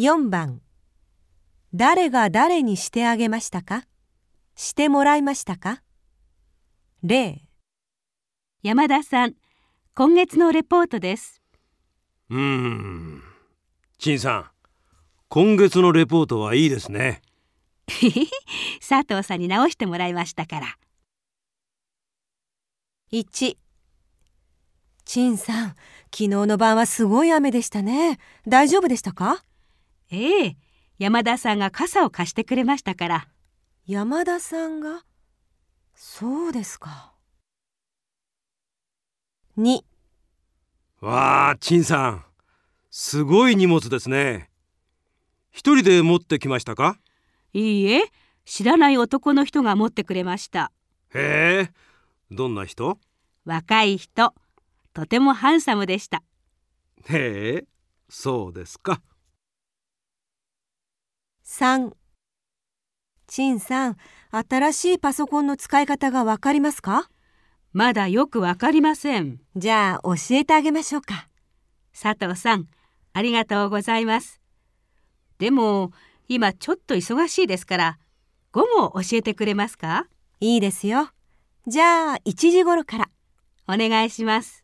4番。誰が誰にしてあげましたか？してもらいましたか？例。山田さん今月のレポートです。うーん。陳さん今月のレポートはいいですね。佐藤さんに直してもらいましたから。1陳さん昨日の晩はすごい雨でしたね。大丈夫でしたか？ええ山田さんが傘を貸してくれましたから。山田さんが？そうですか。2わあ陳さん。すごい荷物ですね。一人で持ってきましたか？いいえ知らない男の人が持ってくれました。へえどんな人？若い人。とてもハンサムでした。へえそうですか3陳さん新しいパソコンの使い方がわかりますか？まだよくわかりません。じゃあ教えてあげましょうか。佐藤さんありがとうございます。でも今ちょっと忙しいですから午後教えてくれますか？いいですよ。じゃあ1時頃から。お願いします